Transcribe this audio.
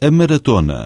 A maratona.